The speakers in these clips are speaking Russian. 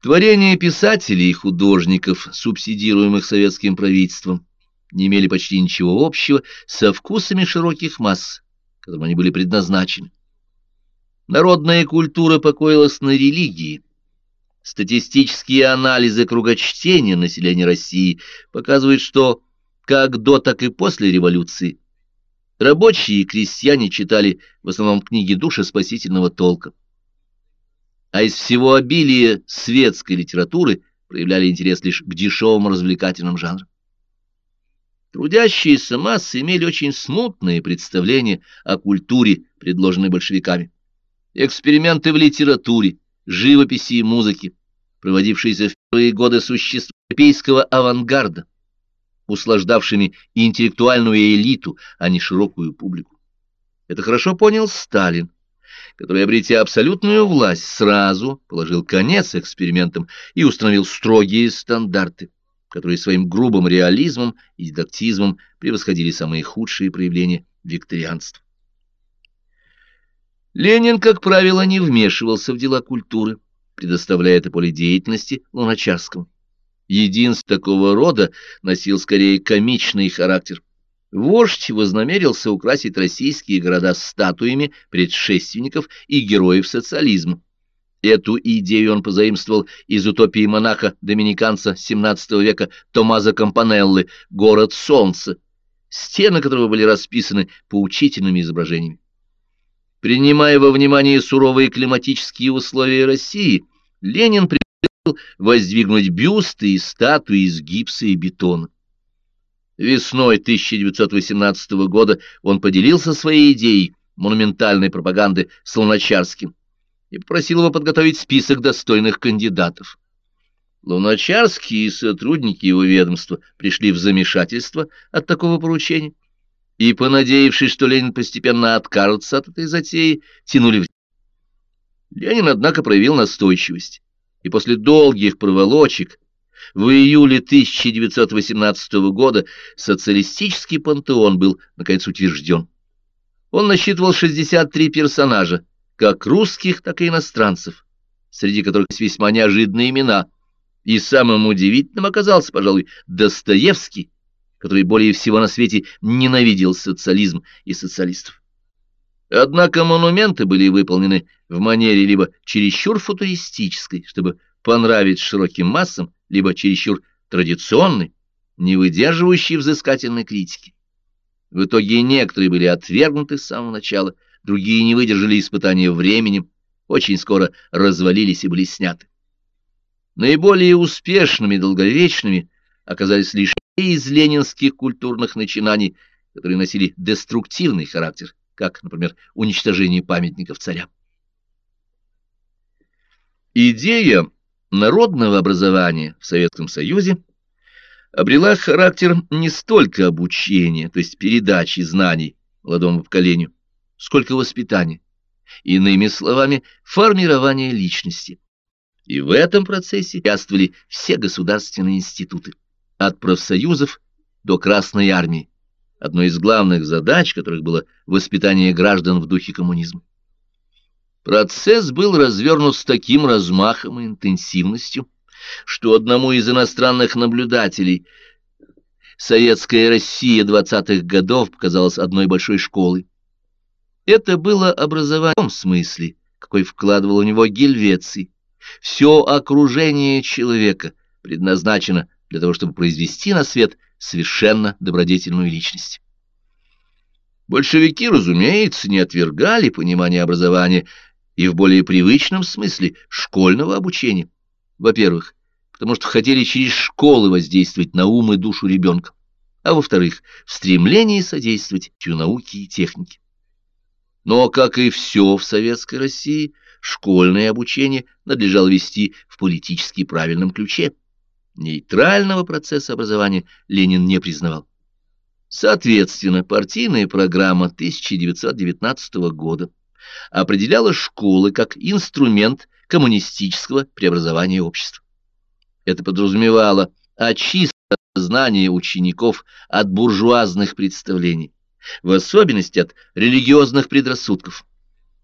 Творения писателей и художников, субсидируемых советским правительством, не имели почти ничего общего со вкусами широких масс, которым они были предназначены. Народная культура покоилась на религии. Статистические анализы кругочтения населения России показывают, что как до, так и после революции рабочие и крестьяне читали в основном книги душеспасительного толка а из всего обилия светской литературы проявляли интерес лишь к дешевым развлекательным жанрам. Трудящиеся массы имели очень смутные представления о культуре, предложенной большевиками. Эксперименты в литературе, живописи и музыке, проводившиеся в первые годы существования европейского авангарда, услаждавшими интеллектуальную элиту, а не широкую публику. Это хорошо понял Сталин который, обретя абсолютную власть, сразу положил конец экспериментам и установил строгие стандарты, которые своим грубым реализмом и дидактизмом превосходили самые худшие проявления викторианства. Ленин, как правило, не вмешивался в дела культуры, предоставляя это поле деятельности Луначарскому. Единство такого рода носил скорее комичный характер. Вождь вознамерился украсить российские города статуями предшественников и героев социализма. Эту идею он позаимствовал из утопии монаха-доминиканца XVII века Томазо Кампанеллы «Город солнца», стены которого были расписаны поучительными изображениями. Принимая во внимание суровые климатические условия России, Ленин предложил воздвигнуть бюсты и статуи из гипса и бетона. Весной 1918 года он поделился своей идеей монументальной пропаганды с Луначарским и попросил его подготовить список достойных кандидатов. Луначарский и сотрудники его ведомства пришли в замешательство от такого поручения и, понадеявшись, что Ленин постепенно откажется от этой затеи, тянули в... Ленин, однако, проявил настойчивость, и после долгих проволочек в июле 1918 года социалистический пантеон был, наконец, утвержден. Он насчитывал 63 персонажа, как русских, так и иностранцев, среди которых есть весьма неожиданные имена. И самым удивительным оказался, пожалуй, Достоевский, который более всего на свете ненавидел социализм и социалистов. Однако монументы были выполнены в манере либо чересчур футуристической, чтобы понравить широким массам, либо чересчур традиционный, не выдерживающий взыскательной критики. В итоге некоторые были отвергнуты с самого начала, другие не выдержали испытания временем, очень скоро развалились и были сняты. Наиболее успешными и долговечными оказались лишь из ленинских культурных начинаний, которые носили деструктивный характер, как, например, уничтожение памятников царя. Идея народного образования в Советском Союзе обрела характер не столько обучения, то есть передачи знаний молодому поколению, сколько воспитания, иными словами, формирования личности. И в этом процессе участвовали все государственные институты, от профсоюзов до Красной Армии, одной из главных задач которых было воспитание граждан в духе коммунизма. Процесс был развернут с таким размахом и интенсивностью, что одному из иностранных наблюдателей советская Россия двадцатых годов показалась одной большой школой. Это было образование в том смысле, какой вкладывал у него Гельвеций. Все окружение человека предназначено для того, чтобы произвести на свет совершенно добродетельную личность. Большевики, разумеется, не отвергали понимание образования и в более привычном смысле школьного обучения. Во-первых, потому что хотели через школы воздействовать на ум и душу ребенка, а во-вторых, в стремлении содействовать науке и технике. Но, как и все в Советской России, школьное обучение надлежало вести в политически правильном ключе. Нейтрального процесса образования Ленин не признавал. Соответственно, партийная программа 1919 года определяла школы как инструмент коммунистического преобразования общества. Это подразумевало очистку знания учеников от буржуазных представлений, в особенности от религиозных предрассудков.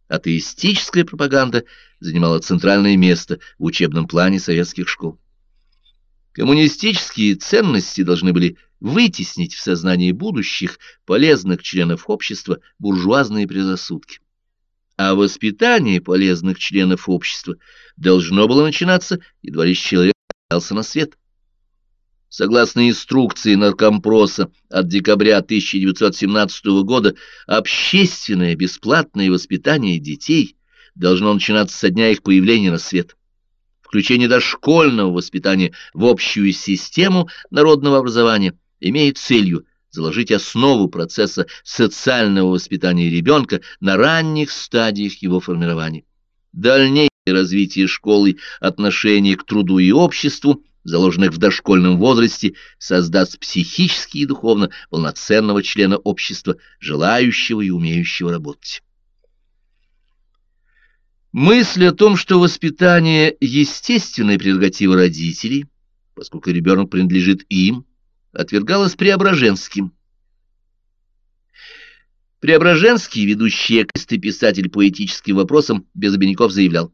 атеистическая пропаганда занимала центральное место в учебном плане советских школ. Коммунистические ценности должны были вытеснить в сознании будущих полезных членов общества буржуазные предрассудки. А воспитание полезных членов общества должно было начинаться, едва лишь человек остался на свет. Согласно инструкции наркомпроса от декабря 1917 года, общественное бесплатное воспитание детей должно начинаться со дня их появления на свет. Включение дошкольного воспитания в общую систему народного образования имеет целью заложить основу процесса социального воспитания ребенка на ранних стадиях его формирования. Дальнейшее развитие школы отношения к труду и обществу – заложенных в дошкольном возрасте, создаст психически и духовно полноценного члена общества, желающего и умеющего работать. Мысль о том, что воспитание – естественная прерогатива родителей, поскольку ребенок принадлежит им, отвергалась Преображенским. Преображенский, ведущий экост писатель поэтическим вопросом, без обиняков заявлял,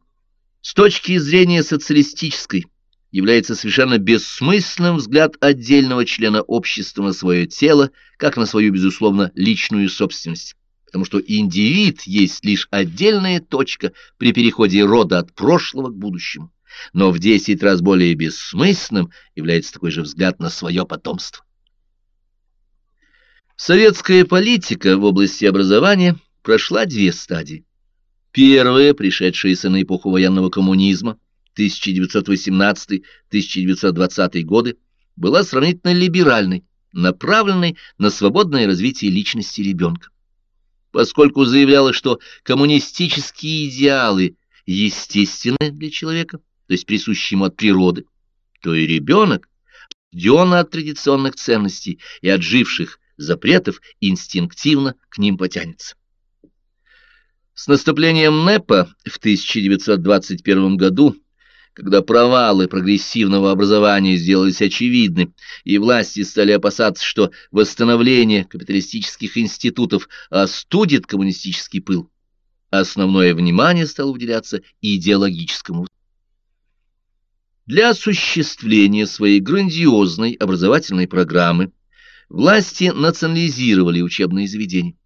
«С точки зрения социалистической, является совершенно бессмысленным взгляд отдельного члена общества на свое тело, как на свою, безусловно, личную собственность, потому что индивид есть лишь отдельная точка при переходе рода от прошлого к будущему, но в десять раз более бессмысленным является такой же взгляд на свое потомство. Советская политика в области образования прошла две стадии. Первая, пришедшаяся на эпоху военного коммунизма, 1918-1920 годы была сравнительно либеральной, направленной на свободное развитие личности ребенка. Поскольку заявляла, что коммунистические идеалы естественны для человека, то есть присущи ему от природы, то и ребенок, рожден от традиционных ценностей и от живших запретов, инстинктивно к ним потянется. С наступлением НЭПа в 1921 году когда провалы прогрессивного образования сделались очевидны, и власти стали опасаться, что восстановление капиталистических институтов остудит коммунистический пыл, основное внимание стало уделяться идеологическому. Для осуществления своей грандиозной образовательной программы власти национализировали учебные заведения.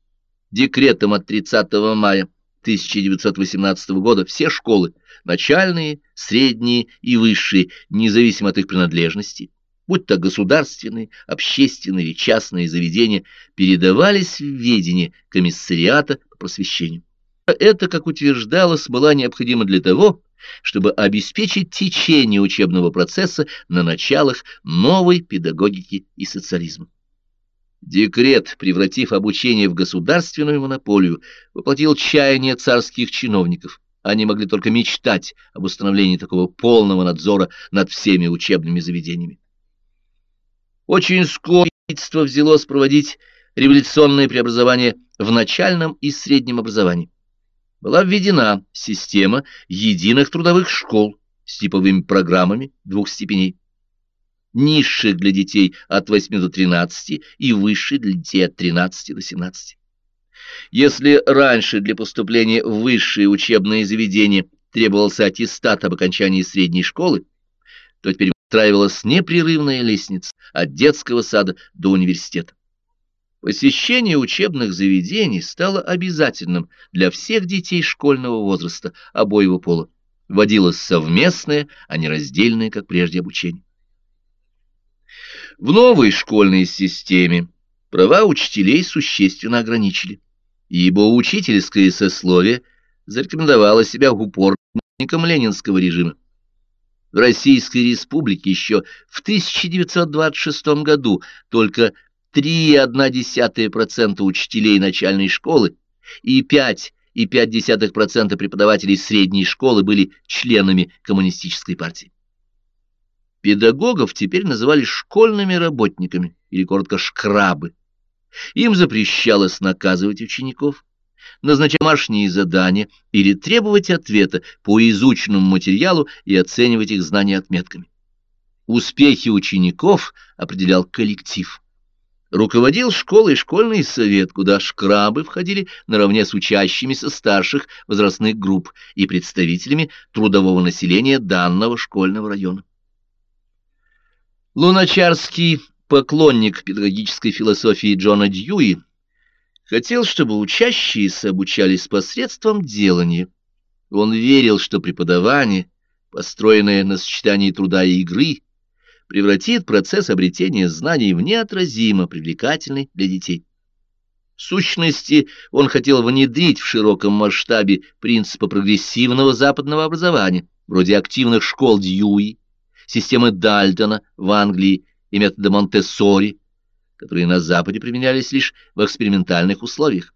Декретом от 30 мая 1918 года все школы, начальные, средние и высшие, независимо от их принадлежности, будь то государственные, общественные или частные заведения, передавались в ведение комиссариата по просвещению. Это, как утверждалось, было необходимо для того, чтобы обеспечить течение учебного процесса на началах новой педагогики и социализма. Декрет, превратив обучение в государственную монополию, воплотил чаяние царских чиновников. Они могли только мечтать об установлении такого полного надзора над всеми учебными заведениями. Очень скоро правительство взялось проводить революционные преобразования в начальном и среднем образовании. Была введена система единых трудовых школ с типовыми программами двух степеней низших для детей от 8 до 13 и высших для детей от 13 до 17. Если раньше для поступления в высшие учебные заведения требовался аттестат об окончании средней школы, то теперь устраивалась непрерывная лестница от детского сада до университета. Посещение учебных заведений стало обязательным для всех детей школьного возраста обоего пола. Вводилось совместное, а не раздельное, как прежде, обучение. В новой школьной системе права учителей существенно ограничили, ибо учительское сословие зарекомендовало себя упорником ленинского режима. В Российской Республике еще в 1926 году только 3,1% учителей начальной школы и 5,5% преподавателей средней школы были членами коммунистической партии. Педагогов теперь называли школьными работниками, или коротко «шкрабы». Им запрещалось наказывать учеников, назначать домашние задания или требовать ответа по изученному материалу и оценивать их знания отметками. Успехи учеников определял коллектив. Руководил школой школьный совет, куда шкрабы входили наравне с учащимися старших возрастных групп и представителями трудового населения данного школьного района. Луначарский, поклонник педагогической философии Джона Дьюи, хотел, чтобы учащиеся обучались посредством делания. Он верил, что преподавание, построенное на сочетании труда и игры, превратит процесс обретения знаний в неотразимо привлекательный для детей. В сущности, он хотел внедрить в широком масштабе принципы прогрессивного западного образования, вроде активных школ Дьюи, системы Дальтона в Англии и метода Монтессори, которые на Западе применялись лишь в экспериментальных условиях.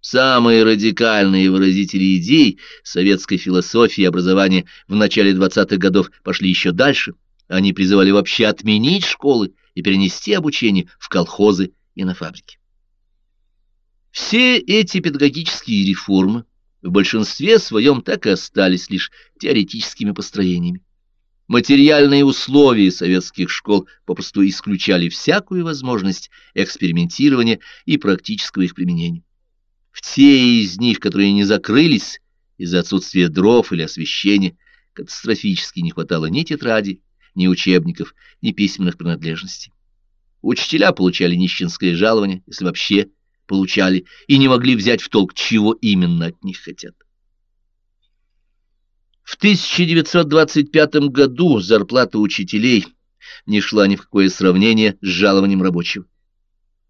Самые радикальные выразители идей советской философии образования в начале 20-х годов пошли еще дальше. Они призывали вообще отменить школы и перенести обучение в колхозы и на фабрики. Все эти педагогические реформы в большинстве своем так и остались лишь теоретическими построениями. Материальные условия советских школ попросту исключали всякую возможность экспериментирования и практического их применения. В те из них, которые не закрылись из-за отсутствия дров или освещения, катастрофически не хватало ни тетради, ни учебников, ни письменных принадлежностей. Учителя получали нищенское жалование, если вообще получали, и не могли взять в толк, чего именно от них хотят. В 1925 году зарплата учителей не шла ни в какое сравнение с жалованием рабочего.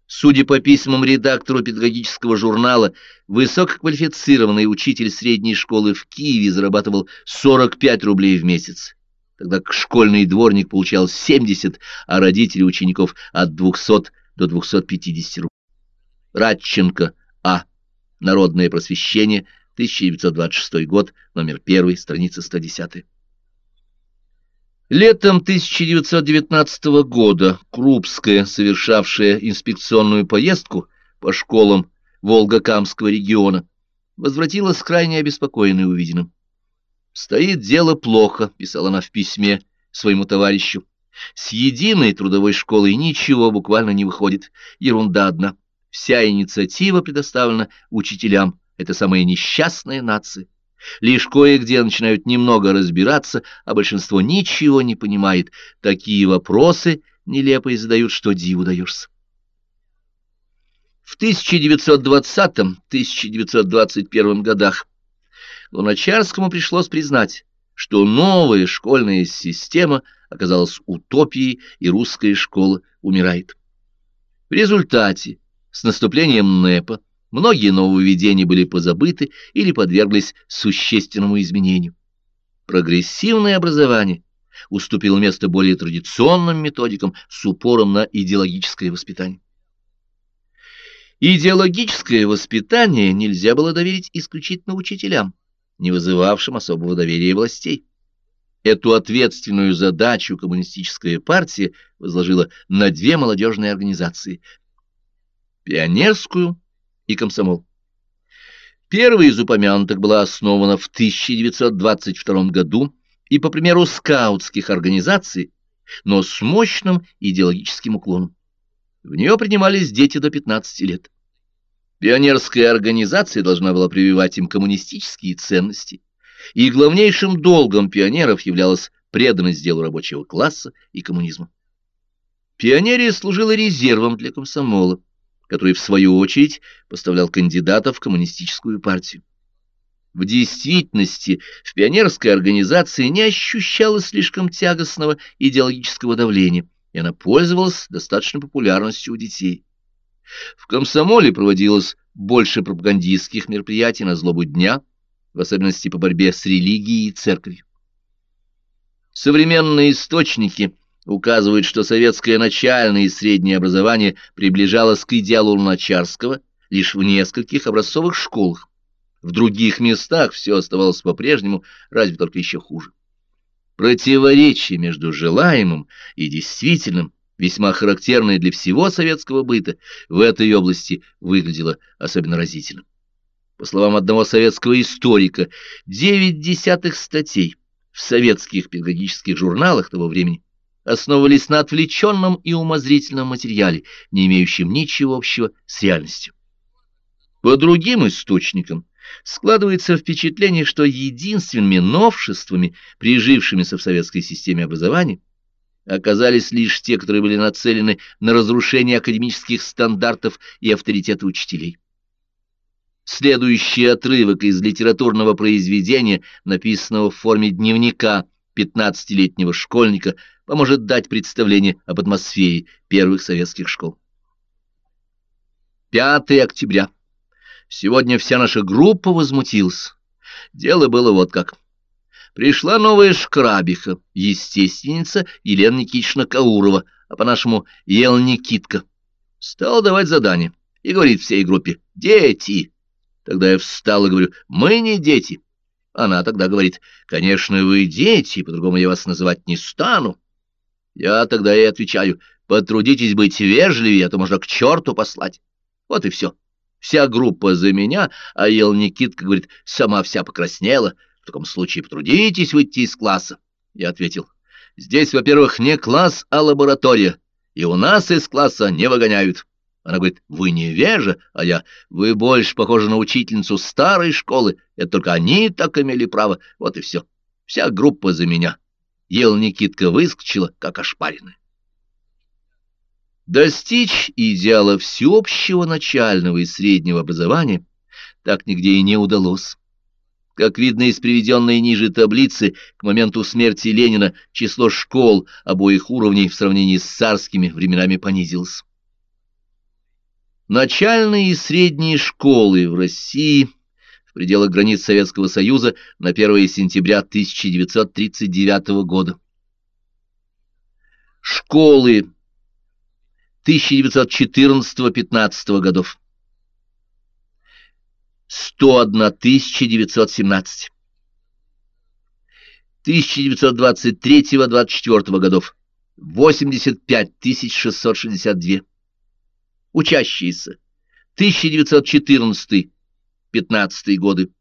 Судя по письмам редактору педагогического журнала, высококвалифицированный учитель средней школы в Киеве зарабатывал 45 рублей в месяц, тогда школьный дворник получал 70, а родители учеников от 200 до 250 рублей. Радченко А. Народное просвещение, 1926 год, номер 1, страница 110. Летом 1919 года Крупская, совершавшая инспекционную поездку по школам Волгокамского региона, возвратилась крайне обеспокоенной увиденным. «Стоит дело плохо», — писала она в письме своему товарищу. «С единой трудовой школой ничего буквально не выходит, ерунда одна. Вся инициатива предоставлена учителям, это самая несчастная нация. Лишь кое-где начинают немного разбираться, а большинство ничего не понимает. Такие вопросы нелепо задают, что диву даешься. В 1920-1921 годах Луначарскому пришлось признать, что новая школьная система оказалась утопией, и русская школа умирает. В результате, с наступлением НЭПа, Многие нововведения были позабыты или подверглись существенному изменению. Прогрессивное образование уступило место более традиционным методикам с упором на идеологическое воспитание. Идеологическое воспитание нельзя было доверить исключительно учителям, не вызывавшим особого доверия властей. Эту ответственную задачу коммунистическая партия возложила на две молодежные организации – пионерскую и комсомол. Первая из упомянутых была основана в 1922 году и по примеру скаутских организаций, но с мощным идеологическим уклоном. В нее принимались дети до 15 лет. Пионерская организация должна была прививать им коммунистические ценности, и главнейшим долгом пионеров являлась преданность делу рабочего класса и коммунизма. Пионерия служила резервом для комсомола который, в свою очередь, поставлял кандидатов в коммунистическую партию. В действительности в пионерской организации не ощущалось слишком тягостного идеологического давления, и она пользовалась достаточной популярностью у детей. В комсомоле проводилось больше пропагандистских мероприятий на злобу дня, в особенности по борьбе с религией и церковью. Современные источники – указывают, что советское начальное и среднее образование приближалось к идеалу Луначарского лишь в нескольких образцовых школах. В других местах все оставалось по-прежнему, разве только еще хуже. Противоречие между желаемым и действительным, весьма характерное для всего советского быта, в этой области выглядело особенно разительным. По словам одного советского историка, девять десятых статей в советских педагогических журналах того времени основывались на отвлеченном и умозрительном материале, не имеющем ничего общего с реальностью. По другим источникам складывается впечатление, что единственными новшествами, прижившимися в советской системе образования, оказались лишь те, которые были нацелены на разрушение академических стандартов и авторитета учителей. Следующий отрывок из литературного произведения, написанного в форме дневника 15-летнего школьника, поможет дать представление об атмосфере первых советских школ. 5 октября. Сегодня вся наша группа возмутилась. Дело было вот как. Пришла новая шкрабиха, естественница Елена Никитична Каурова, а по-нашему Ел Никитка. Стала давать задание и говорит всей группе «Дети!». Тогда я встал и говорю «Мы не дети». Она тогда говорит «Конечно, вы дети, по-другому я вас называть не стану». Я тогда и отвечаю «Потрудитесь быть вежливее, а то можно к черту послать». Вот и все. Вся группа за меня, а Ел Никитка говорит, сама вся покраснела. В таком случае потрудитесь выйти из класса. Я ответил, здесь, во-первых, не класс, а лаборатория, и у нас из класса не выгоняют. Она говорит, вы невежа, а я, вы больше похожи на учительницу старой школы, это только они так имели право, вот и все. Вся группа за меня. Ел Никитка выскочила, как ошпаренная. Достичь идеала всеобщего начального и среднего образования так нигде и не удалось. Как видно из приведенной ниже таблицы, к моменту смерти Ленина число школ обоих уровней в сравнении с царскими временами понизилось. Начальные и средние школы в России в пределах границ Советского Союза на 1 сентября 1939 года. Школы 1914-15 годов. 101 917. 1923-24 годов. 85 662. Учащиеся. 1914-15 годы.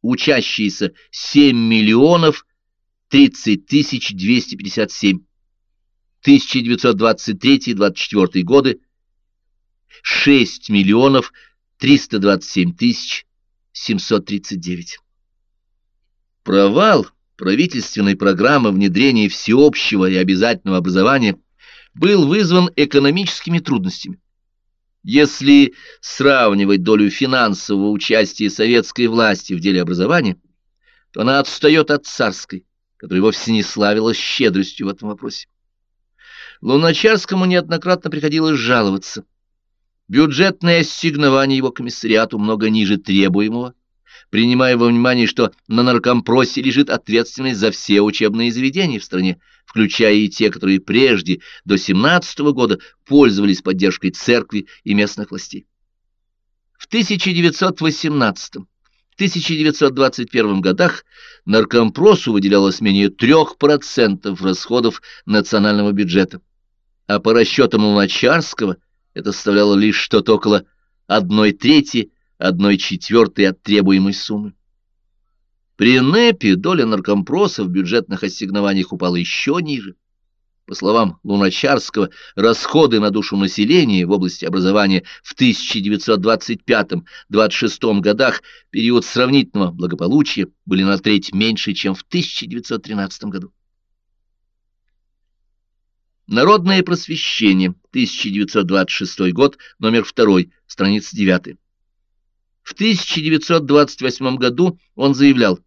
Учащиеся 7 миллионов 30 тысяч 257. 1923-24 годы 6 миллионов 327 тысяч 739. Провал правительственной программы внедрения всеобщего и обязательного образования был вызван экономическими трудностями. Если сравнивать долю финансового участия советской власти в деле образования, то она отстает от царской, которая вовсе не славилась щедростью в этом вопросе. Луначарскому неоднократно приходилось жаловаться. Бюджетное ассигнование его комиссариату много ниже требуемого, принимая во внимание, что на наркомпросе лежит ответственность за все учебные заведения в стране, включая и те, которые прежде, до 17 -го года, пользовались поддержкой церкви и местных властей. В 1918-1921 годах наркомпросу выделялось менее 3% расходов национального бюджета а по расчетам Луначарского это составляло лишь что-то около одной трети, одной четвертой от требуемой суммы. При НЭПе доля наркомпроса в бюджетных ассигнованиях упала еще ниже. По словам Луначарского, расходы на душу населения в области образования в 1925-26 годах, период сравнительного благополучия, были на треть меньше, чем в 1913 году. Народное просвещение, 1926 год, номер 2, страница 9. В 1928 году он заявлял,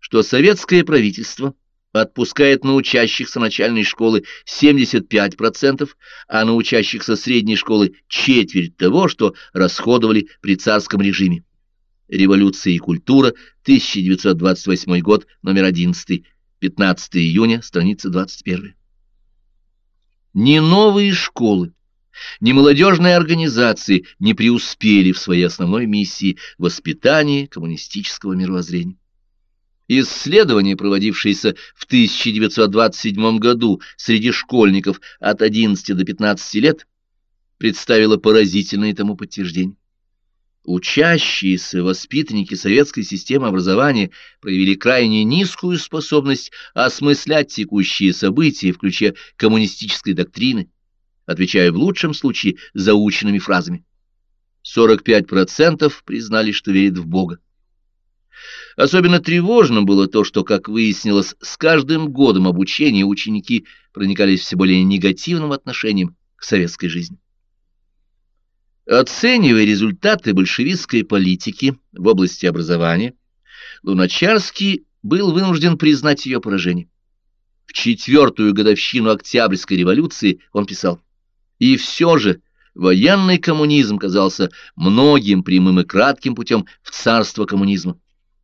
что советское правительство отпускает на учащихся начальной школы 75%, а на учащихся средней школы четверть того, что расходовали при царском режиме. Революция и культура, 1928 год, номер 11, 15 июня, страница 21. Ни новые школы, ни молодежные организации не преуспели в своей основной миссии воспитания коммунистического мировоззрения. Исследование, проводившееся в 1927 году среди школьников от 11 до 15 лет, представило поразительное тому подтверждение. Учащиеся воспитанники советской системы образования проявили крайне низкую способность осмыслять текущие события в ключе коммунистической доктрины, отвечая в лучшем случае заученными фразами. 45% признали, что верят в Бога. Особенно тревожным было то, что, как выяснилось, с каждым годом обучения ученики проникались все более негативным отношением к советской жизни. Оценивая результаты большевистской политики в области образования, Луначарский был вынужден признать ее поражение. В четвертую годовщину Октябрьской революции он писал «И все же военный коммунизм казался многим прямым и кратким путем в царство коммунизма.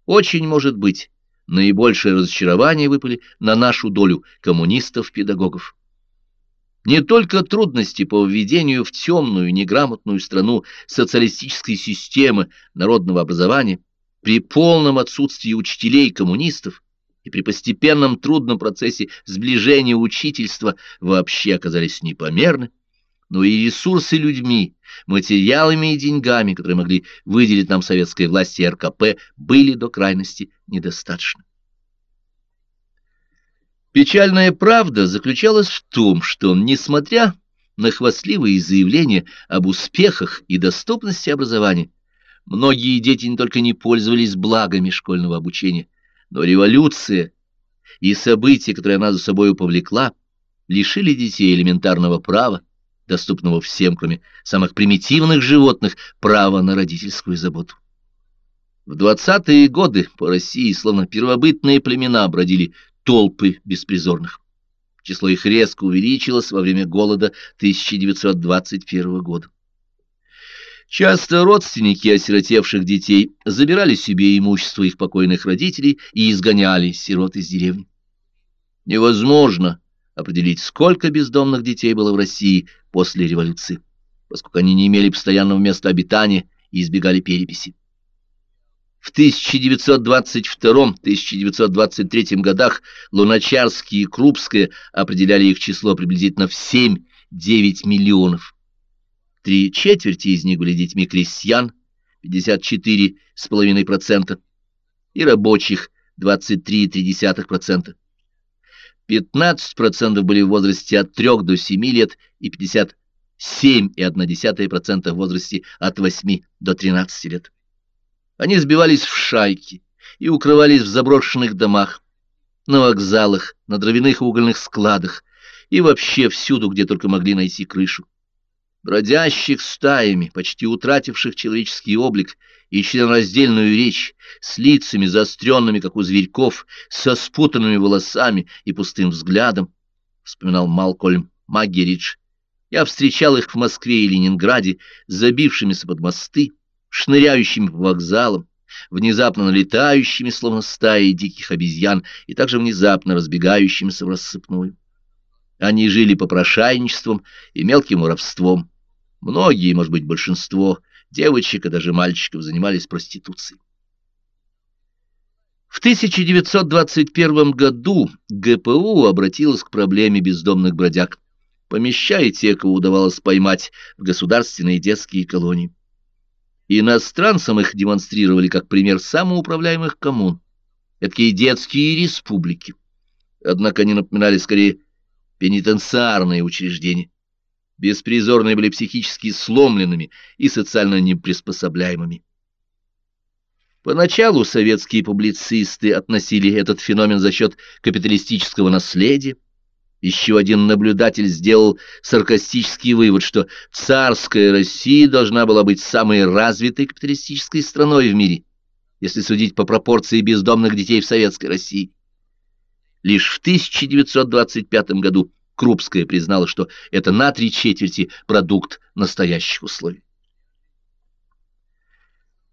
Очень может быть, наибольшее разочарование выпали на нашу долю коммунистов-педагогов. Не только трудности по введению в темную, неграмотную страну социалистической системы народного образования, при полном отсутствии учителей-коммунистов и при постепенном трудном процессе сближения учительства вообще оказались непомерны, но и ресурсы людьми, материалами и деньгами, которые могли выделить нам советская власть и РКП, были до крайности недостаточны. Печальная правда заключалась в том, что, несмотря на хвастливые заявления об успехах и доступности образования, многие дети не только не пользовались благами школьного обучения, но революция и события, которые она за собой повлекла, лишили детей элементарного права, доступного всем, кроме самых примитивных животных, права на родительскую заботу. В двадцатые годы по России словно первобытные племена бродили толпы беспризорных. Число их резко увеличилось во время голода 1921 года. Часто родственники осиротевших детей забирали себе имущество их покойных родителей и изгоняли сирот из деревни. Невозможно определить, сколько бездомных детей было в России после революции, поскольку они не имели постоянного места обитания и избегали переписи. В 1922-1923 годах Луначарский и Крупская определяли их число приблизительно в 7-9 миллионов. Три четверти из них были детьми крестьян, 54,5%, и рабочих, 23,3%. 15% были в возрасте от 3 до 7 лет и 57,1% в возрасте от 8 до 13 лет. Они сбивались в шайки и укрывались в заброшенных домах, на вокзалах, на дровяных угольных складах и вообще всюду, где только могли найти крышу. Бродящих стаями, почти утративших человеческий облик и членораздельную речь, с лицами заостренными, как у зверьков, со спутанными волосами и пустым взглядом, вспоминал Малкольм Магеридж. Я встречал их в Москве и Ленинграде, забившимися под мосты, шныряющими по вокзалам, внезапно налетающими, словно стаи диких обезьян, и также внезапно разбегающимися в рассыпную. Они жили попрошайничеством и мелким воровством. Многие, может быть, большинство девочек и даже мальчиков занимались проституцией. В 1921 году ГПУ обратилась к проблеме бездомных бродяг, помещая те, кого удавалось поймать в государственные детские колонии. Иностранцам их демонстрировали как пример самоуправляемых коммун, такие детские республики. Однако они напоминали скорее пенитенциарные учреждения. Беспризорные были психически сломленными и социально неприспособляемыми. Поначалу советские публицисты относили этот феномен за счет капиталистического наследия, еще один наблюдатель сделал саркастический вывод, что царская Россия должна была быть самой развитой капиталистической страной в мире, если судить по пропорции бездомных детей в советской России. Лишь в 1925 году Крупская признала, что это на три четверти продукт настоящих условий.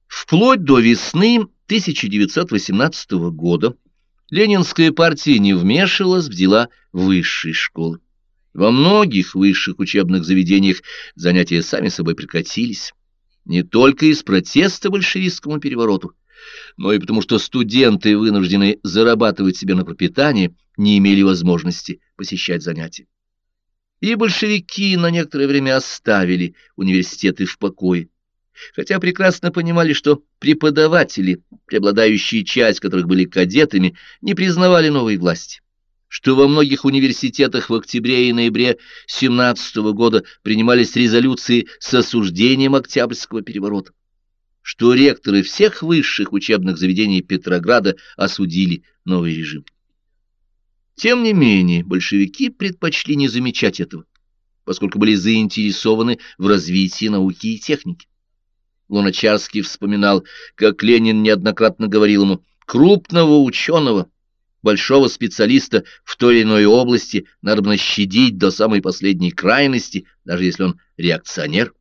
Вплоть до весны 1918 года Ленинская партия не вмешивалась в дела высшей школы. Во многих высших учебных заведениях занятия сами собой прекратились, не только из протеста большевистскому перевороту, но и потому что студенты, вынужденные зарабатывать себе на пропитание, не имели возможности посещать занятия. И большевики на некоторое время оставили университеты в покое, хотя прекрасно понимали, что преподаватели, преобладающая часть которых были кадетами, не признавали новой власти, что во многих университетах в октябре и ноябре 17 года принимались резолюции с осуждением Октябрьского переворота, что ректоры всех высших учебных заведений Петрограда осудили новый режим. Тем не менее, большевики предпочли не замечать этого, поскольку были заинтересованы в развитии науки и техники. Луначарский вспоминал, как Ленин неоднократно говорил ему, крупного ученого, большого специалиста в той или иной области надо щадить до самой последней крайности, даже если он реакционер.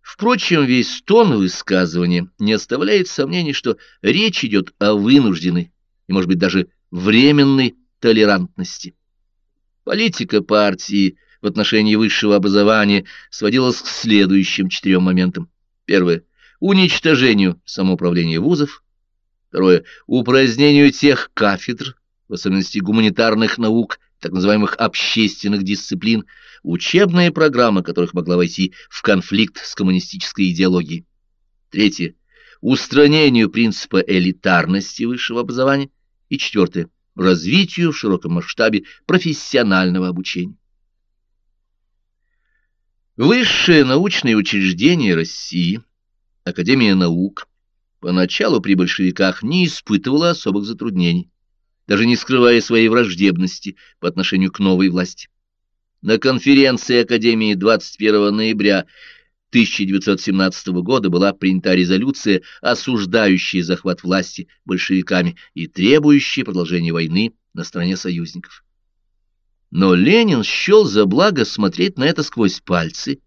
Впрочем, весь тон высказывания не оставляет сомнений, что речь идет о вынужденной и, может быть, даже временной толерантности. Политика партии в отношении высшего образования сводилась к следующим четырем моментам. Первое – уничтожению самоуправления вузов. Второе – упразднению тех кафедр, в особенности гуманитарных наук, так называемых общественных дисциплин, учебная программа которых могла войти в конфликт с коммунистической идеологией. Третье – устранению принципа элитарности высшего образования. И четвертое – развитию в широком масштабе профессионального обучения. Высшее научное учреждение России, Академия наук, поначалу при большевиках не испытывала особых затруднений, даже не скрывая своей враждебности по отношению к новой власти. На конференции Академии 21 ноября 1917 года была принята резолюция, осуждающая захват власти большевиками и требующая продолжения войны на стороне союзников. Но Ленин счел за благо смотреть на это сквозь пальцы,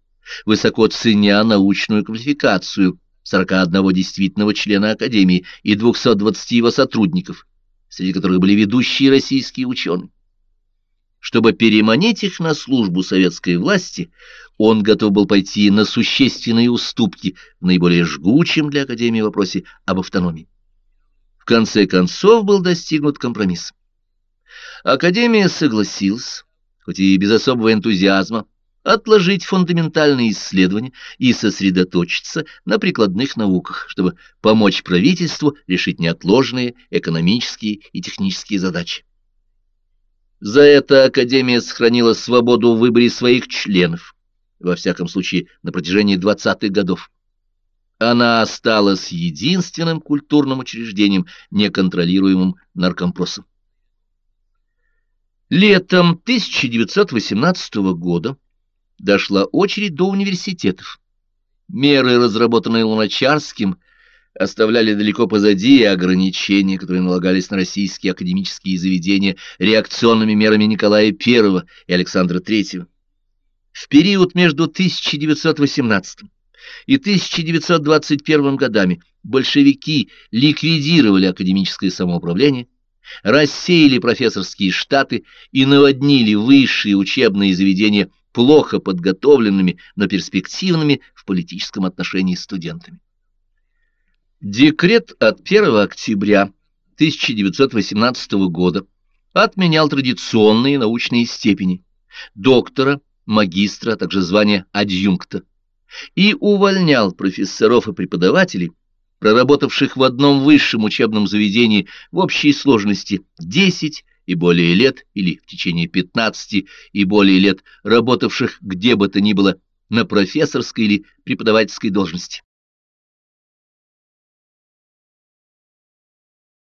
высоко ценя научную квалификацию 41 действительного члена Академии и 220 его сотрудников, среди которых были ведущие российские ученые. Чтобы переманить их на службу советской власти, он готов был пойти на существенные уступки в наиболее жгучем для Академии вопросе об автономии. В конце концов был достигнут компромисс. Академия согласилась, хоть и без особого энтузиазма, отложить фундаментальные исследования и сосредоточиться на прикладных науках, чтобы помочь правительству решить неотложные экономические и технические задачи. За это Академия сохранила свободу в выборе своих членов, во всяком случае на протяжении 20-х годов. Она осталась единственным культурным учреждением, неконтролируемым наркомпросом. Летом 1918 года дошла очередь до университетов. Меры, разработанные Луначарским, оставляли далеко позади ограничения, которые налагались на российские академические заведения реакционными мерами Николая I и Александра III. В период между 1918 и 1921 годами большевики ликвидировали академическое самоуправление, рассеяли профессорские штаты и наводнили высшие учебные заведения плохо подготовленными, но перспективными в политическом отношении студентами. Декрет от 1 октября 1918 года отменял традиционные научные степени доктора, магистра, а также звание адъюнкта, и увольнял профессоров и преподавателей, проработавших в одном высшем учебном заведении в общей сложности 10 и более лет, или в течение 15 и более лет, работавших где бы то ни было на профессорской или преподавательской должности.